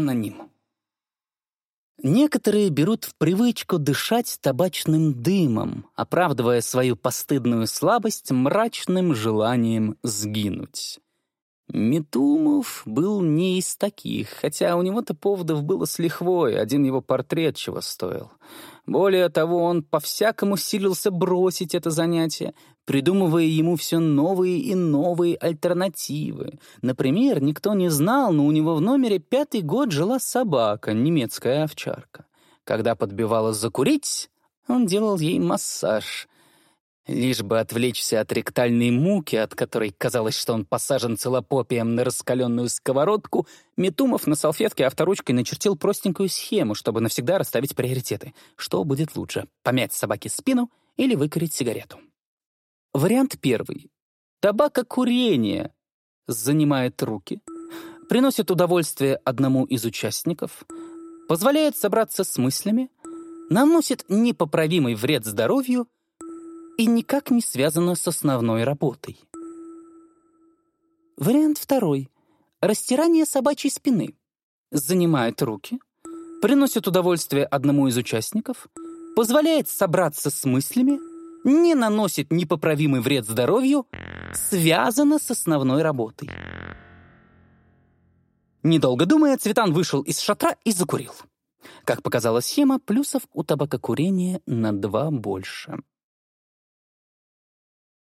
аноним. Некоторые берут в привычку дышать табачным дымом, оправдывая свою постыдную слабость мрачным желанием сгинуть. Метумов был не из таких, хотя у него-то поводов было с лихвой, один его портрет чего стоил. Более того, он по-всякому силился бросить это занятие, придумывая ему все новые и новые альтернативы. Например, никто не знал, но у него в номере пятый год жила собака, немецкая овчарка. Когда подбивалась закурить, он делал ей массаж. Лишь бы отвлечься от ректальной муки, от которой казалось, что он посажен целопопием на раскаленную сковородку, Метумов на салфетке авторучкой начертил простенькую схему, чтобы навсегда расставить приоритеты. Что будет лучше — помять собаке спину или выкурить сигарету? Вариант первый. Табакокурение занимает руки, приносит удовольствие одному из участников, позволяет собраться с мыслями, наносит непоправимый вред здоровью — и никак не связано с основной работой. Вариант второй. Растирание собачьей спины. Занимает руки, приносит удовольствие одному из участников, позволяет собраться с мыслями, не наносит непоправимый вред здоровью, связано с основной работой. Недолго думая, Цветан вышел из шатра и закурил. Как показала схема, плюсов у табакокурения на два больше.